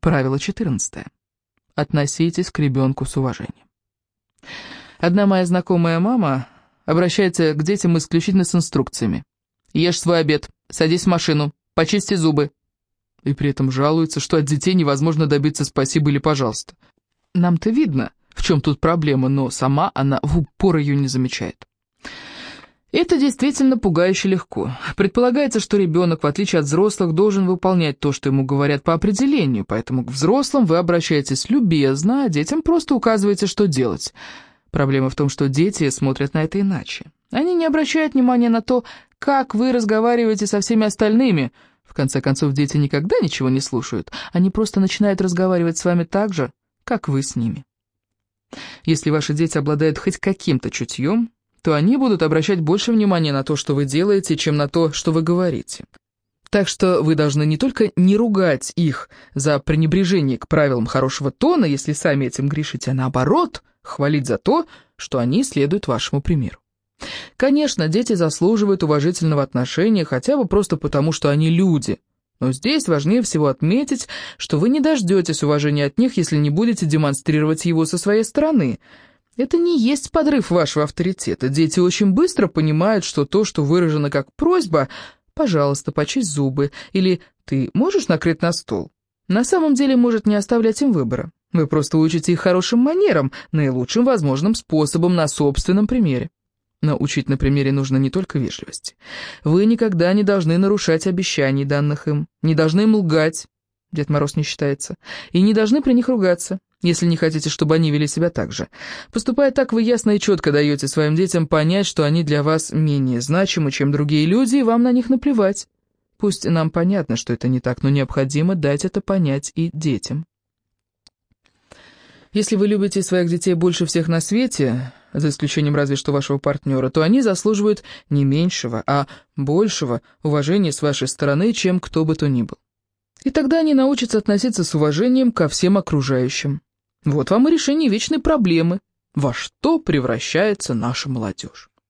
Правило 14. Относитесь к ребенку с уважением. Одна моя знакомая мама обращается к детям исключительно с инструкциями. «Ешь свой обед, садись в машину, почисти зубы». И при этом жалуется, что от детей невозможно добиться спасибо или пожалуйста. Нам-то видно, в чем тут проблема, но сама она в упор ее не замечает. Это действительно пугающе легко. Предполагается, что ребенок, в отличие от взрослых, должен выполнять то, что ему говорят по определению, поэтому к взрослым вы обращаетесь любезно, а детям просто указываете, что делать. Проблема в том, что дети смотрят на это иначе. Они не обращают внимания на то, как вы разговариваете со всеми остальными. В конце концов, дети никогда ничего не слушают. Они просто начинают разговаривать с вами так же, как вы с ними. Если ваши дети обладают хоть каким-то чутьем, то они будут обращать больше внимания на то, что вы делаете, чем на то, что вы говорите. Так что вы должны не только не ругать их за пренебрежение к правилам хорошего тона, если сами этим грешите, а наоборот, хвалить за то, что они следуют вашему примеру. Конечно, дети заслуживают уважительного отношения хотя бы просто потому, что они люди. Но здесь важнее всего отметить, что вы не дождетесь уважения от них, если не будете демонстрировать его со своей стороны – это не есть подрыв вашего авторитета. Дети очень быстро понимают, что то, что выражено как просьба «пожалуйста, почисть зубы» или «ты можешь накрыть на стол», на самом деле может не оставлять им выбора. Вы просто учите их хорошим манерам, наилучшим возможным способом на собственном примере. Но учить на примере нужно не только вежливости. Вы никогда не должны нарушать обещаний, данных им, не должны им лгать, Дед Мороз не считается, и не должны при них ругаться если не хотите, чтобы они вели себя так же. Поступая так, вы ясно и четко даете своим детям понять, что они для вас менее значимы, чем другие люди, и вам на них наплевать. Пусть нам понятно, что это не так, но необходимо дать это понять и детям. Если вы любите своих детей больше всех на свете, за исключением разве что вашего партнера, то они заслуживают не меньшего, а большего уважения с вашей стороны, чем кто бы то ни был. И тогда они научатся относиться с уважением ко всем окружающим. Вот вам и решение вечной проблемы. Во что превращается наша молодежь?